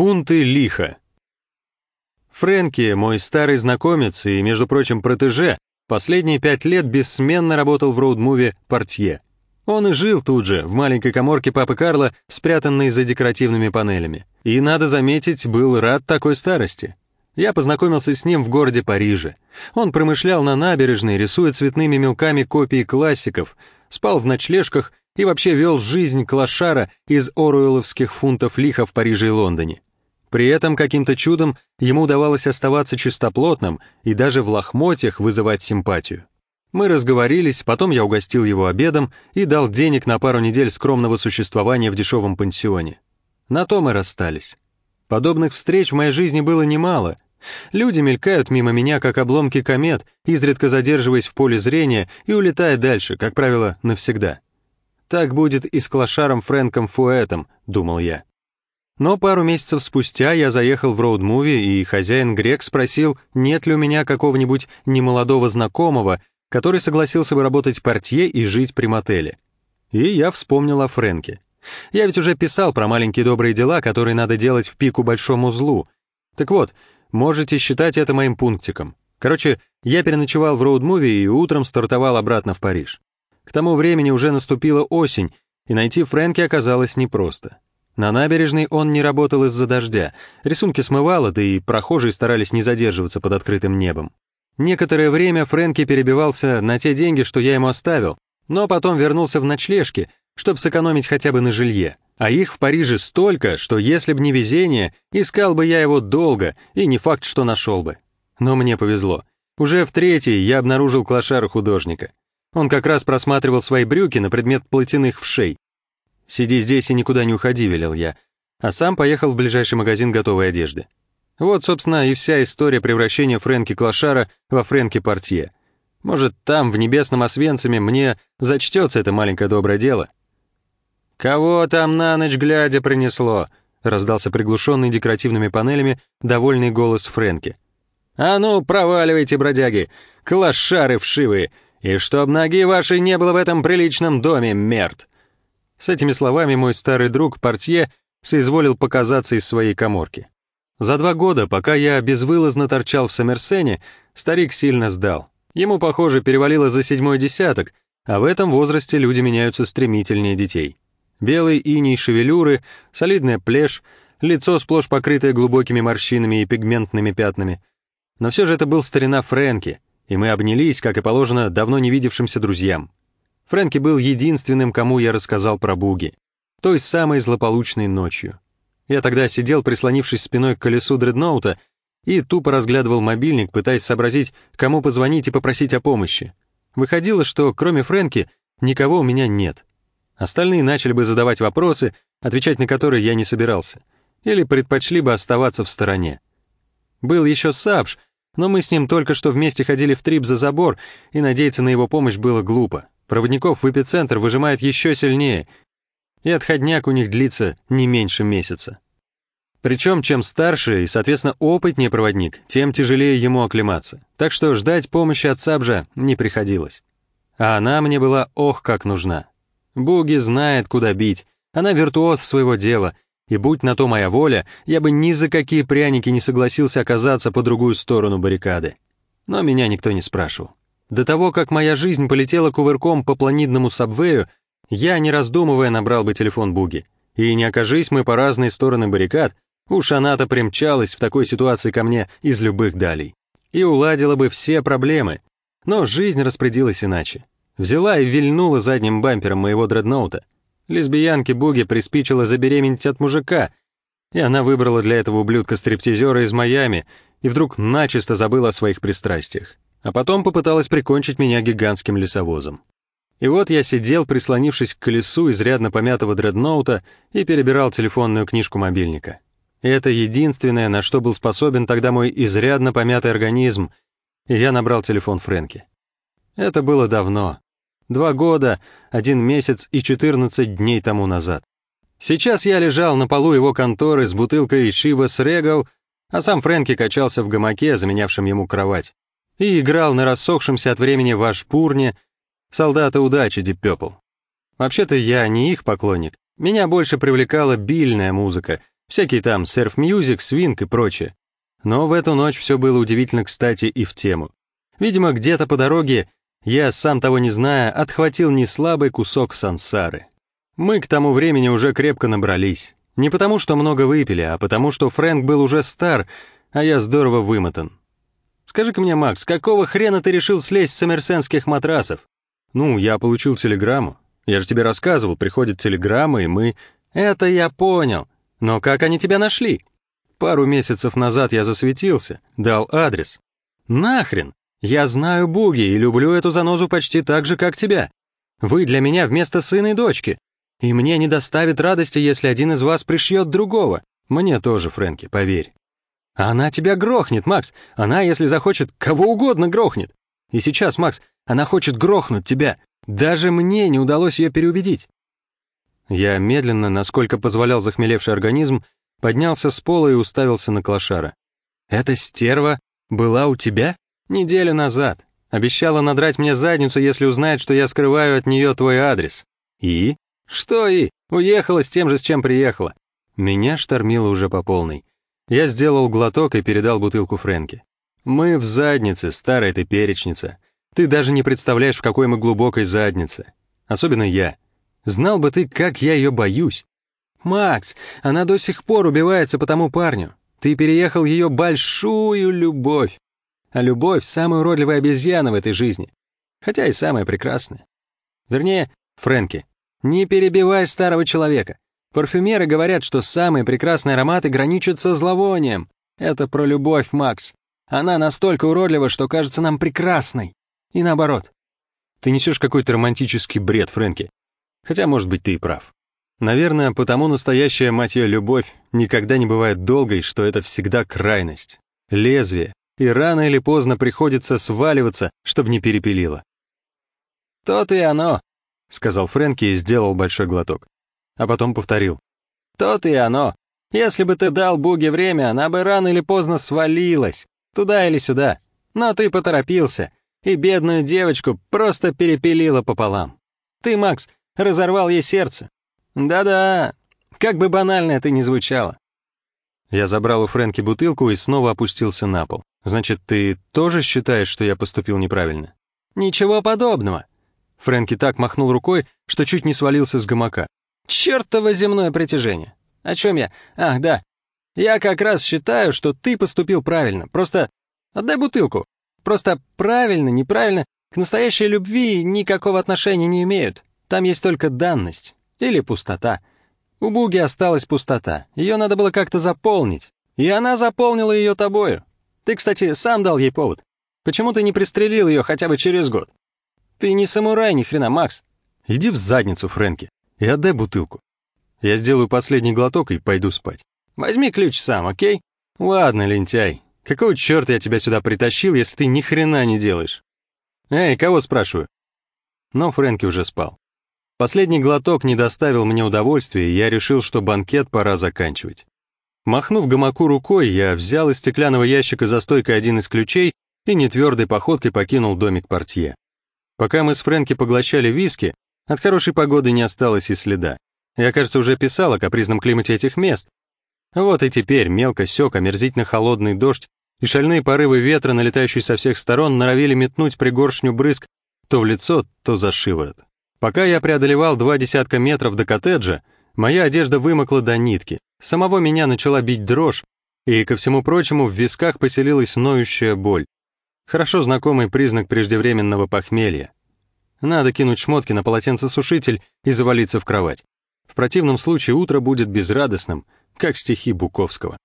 Фунты лиха. Фрэнки, мой старый знакомец и, между прочим, протеже, последние пять лет бессменно работал в роуд-муве «Портье». Он и жил тут же, в маленькой коморке папы Карла, спрятанной за декоративными панелями. И, надо заметить, был рад такой старости. Я познакомился с ним в городе Париже. Он промышлял на набережной, рисуя цветными мелками копии классиков, спал в ночлежках и вообще вел жизнь клашара из оруэлловских фунтов лиха в Париже и Лондоне. При этом каким-то чудом ему удавалось оставаться чистоплотным и даже в лохмотьях вызывать симпатию. Мы разговорились, потом я угостил его обедом и дал денег на пару недель скромного существования в дешевом пансионе. На то мы расстались. Подобных встреч в моей жизни было немало. Люди мелькают мимо меня, как обломки комет, изредка задерживаясь в поле зрения и улетая дальше, как правило, навсегда. Так будет и с клошаром Фрэнком Фуэтом, думал я. Но пару месяцев спустя я заехал в роуд-муви, и хозяин Грек спросил, нет ли у меня какого-нибудь немолодого знакомого, который согласился бы работать портье и жить при мотеле. И я вспомнил о Фрэнке. Я ведь уже писал про маленькие добрые дела, которые надо делать в пику большому злу. Так вот, можете считать это моим пунктиком. Короче, я переночевал в роуд-муви и утром стартовал обратно в Париж. К тому времени уже наступила осень, и найти Фрэнки оказалось непросто. На набережной он не работал из-за дождя, рисунки смывало, да и прохожие старались не задерживаться под открытым небом. Некоторое время Фрэнки перебивался на те деньги, что я ему оставил, но потом вернулся в ночлежки, чтобы сэкономить хотя бы на жилье. А их в Париже столько, что если б не везение, искал бы я его долго, и не факт, что нашел бы. Но мне повезло. Уже в третий я обнаружил клошара художника. Он как раз просматривал свои брюки на предмет платяных вшей. «Сиди здесь и никуда не уходи», — велел я, а сам поехал в ближайший магазин готовой одежды. Вот, собственно, и вся история превращения Фрэнки Клашара во Фрэнки Портье. Может, там, в небесном Освенциме, мне зачтется это маленькое доброе дело. «Кого там на ночь глядя принесло?» — раздался приглушенный декоративными панелями довольный голос Фрэнки. «А ну, проваливайте, бродяги! Клашары вшивые! И чтоб ноги вашей не было в этом приличном доме, мерт!» С этими словами мой старый друг Портье соизволил показаться из своей коморки. За два года, пока я безвылазно торчал в Сомерсене, старик сильно сдал. Ему, похоже, перевалило за седьмой десяток, а в этом возрасте люди меняются стремительнее детей. Белый иней шевелюры, солидная плешь, лицо сплошь покрытое глубокими морщинами и пигментными пятнами. Но все же это был старина Фрэнки — и мы обнялись, как и положено, давно не видевшимся друзьям. Фрэнки был единственным, кому я рассказал про буги. Той самой злополучной ночью. Я тогда сидел, прислонившись спиной к колесу дредноута, и тупо разглядывал мобильник, пытаясь сообразить, кому позвонить и попросить о помощи. Выходило, что кроме Фрэнки никого у меня нет. Остальные начали бы задавать вопросы, отвечать на которые я не собирался, или предпочли бы оставаться в стороне. Был еще Сабж — но мы с ним только что вместе ходили в трип за забор, и надеяться на его помощь было глупо. Проводников в эпицентр выжимает еще сильнее, и отходняк у них длится не меньше месяца. Причем, чем старше и, соответственно, опытнее проводник, тем тяжелее ему оклематься. Так что ждать помощи от Сабжа не приходилось. А она мне была ох как нужна. Буги знает, куда бить. Она виртуоз своего дела, и будь на то моя воля, я бы ни за какие пряники не согласился оказаться по другую сторону баррикады. Но меня никто не спрашивал. До того, как моя жизнь полетела кувырком по планидному сабвею, я, не раздумывая, набрал бы телефон Буги. И не окажись мы по разные стороны баррикад, уж она-то примчалась в такой ситуации ко мне из любых далей. И уладила бы все проблемы. Но жизнь распорядилась иначе. Взяла и вильнула задним бампером моего дредноута. Лесбиянке Буги приспичило забеременеть от мужика, и она выбрала для этого ублюдка-стриптизера из Майами и вдруг начисто забыла о своих пристрастиях. А потом попыталась прикончить меня гигантским лесовозом. И вот я сидел, прислонившись к колесу изрядно помятого дредноута и перебирал телефонную книжку мобильника. Это единственное, на что был способен тогда мой изрядно помятый организм, и я набрал телефон Фрэнки. Это было давно, Два года, один месяц и 14 дней тому назад. Сейчас я лежал на полу его конторы с бутылкой Шивас Регал, а сам Фрэнки качался в гамаке, заменявшем ему кровать, и играл на рассохшемся от времени в Ашпурне «Солдата удачи, Дип Пепл». Вообще-то я не их поклонник. Меня больше привлекала бильная музыка, Всякие там серф-мьюзик, свинг и прочее. Но в эту ночь все было удивительно кстати и в тему. Видимо, где-то по дороге я, сам того не зная, отхватил неслабый кусок сансары. Мы к тому времени уже крепко набрались. Не потому, что много выпили, а потому, что Фрэнк был уже стар, а я здорово вымотан. Скажи-ка мне, Макс, какого хрена ты решил слезть с амерсенских матрасов? Ну, я получил телеграмму. Я же тебе рассказывал, приходит телеграмма, и мы... Это я понял. Но как они тебя нашли? Пару месяцев назад я засветился, дал адрес. Нахрен! Я знаю Буги и люблю эту занозу почти так же, как тебя. Вы для меня вместо сына и дочки. И мне не доставит радости, если один из вас пришьет другого. Мне тоже, Фрэнки, поверь. Она тебя грохнет, Макс. Она, если захочет, кого угодно грохнет. И сейчас, Макс, она хочет грохнуть тебя. Даже мне не удалось ее переубедить. Я медленно, насколько позволял захмелевший организм, поднялся с пола и уставился на клошара. «Эта стерва была у тебя?» Неделю назад. Обещала надрать мне задницу, если узнает, что я скрываю от нее твой адрес. И? Что и? Уехала с тем же, с чем приехала. Меня штормило уже по полной. Я сделал глоток и передал бутылку Фрэнке. Мы в заднице, старая ты перечница. Ты даже не представляешь, в какой мы глубокой заднице. Особенно я. Знал бы ты, как я ее боюсь. Макс, она до сих пор убивается по тому парню. Ты переехал ее большую любовь. А любовь — самая уродливая обезьяна в этой жизни. Хотя и самая прекрасная. Вернее, Фрэнки, не перебивай старого человека. Парфюмеры говорят, что самые прекрасные ароматы граничат со зловонием. Это про любовь, Макс. Она настолько уродлива, что кажется нам прекрасной. И наоборот. Ты несешь какой-то романтический бред, Фрэнки. Хотя, может быть, ты и прав. Наверное, потому настоящая, мать ее, любовь никогда не бывает долгой, что это всегда крайность. Лезвие, и рано или поздно приходится сваливаться, чтобы не перепилило. «То-то и оно», — сказал Фрэнки и сделал большой глоток. А потом повторил. «То-то и оно. Если бы ты дал Буге время, она бы рано или поздно свалилась. Туда или сюда. Но ты поторопился, и бедную девочку просто перепилила пополам. Ты, Макс, разорвал ей сердце. Да-да, как бы банально это ни звучало. Я забрал у Фрэнки бутылку и снова опустился на пол. Значит, ты тоже считаешь, что я поступил неправильно? Ничего подобного. Фрэнки так махнул рукой, что чуть не свалился с гамака. Чёртово земное притяжение. О чем я? Ах, да. Я как раз считаю, что ты поступил правильно. Просто отдай бутылку. Просто правильно, неправильно к настоящей любви никакого отношения не имеют. Там есть только данность или пустота. У Буги осталась пустота. Ее надо было как-то заполнить. И она заполнила ее тобою. Ты, кстати, сам дал ей повод. Почему ты не пристрелил ее хотя бы через год? Ты не самурай ни хрена, Макс. Иди в задницу, Фрэнки, и отдай бутылку. Я сделаю последний глоток и пойду спать. Возьми ключ сам, окей? Ладно, лентяй. Какого черта я тебя сюда притащил, если ты ни хрена не делаешь? Эй, кого спрашиваю? Но Фрэнки уже спал. Последний глоток не доставил мне удовольствия, и я решил, что банкет пора заканчивать. Махнув гамаку рукой, я взял из стеклянного ящика за стойкой один из ключей и нетвердой походкой покинул домик портье. Пока мы с Фрэнки поглощали виски, от хорошей погоды не осталось и следа. Я, кажется, уже писал о капризном климате этих мест. Вот и теперь мелко сёк омерзительно холодный дождь, и шальные порывы ветра, налетающие со всех сторон, норовили метнуть пригоршню брызг то в лицо, то за шиворот. Пока я преодолевал два десятка метров до коттеджа, моя одежда вымокла до нитки, Самого меня начала бить дрожь, и, ко всему прочему, в висках поселилась ноющая боль. Хорошо знакомый признак преждевременного похмелья. Надо кинуть шмотки на полотенцесушитель и завалиться в кровать. В противном случае утро будет безрадостным, как стихи Буковского.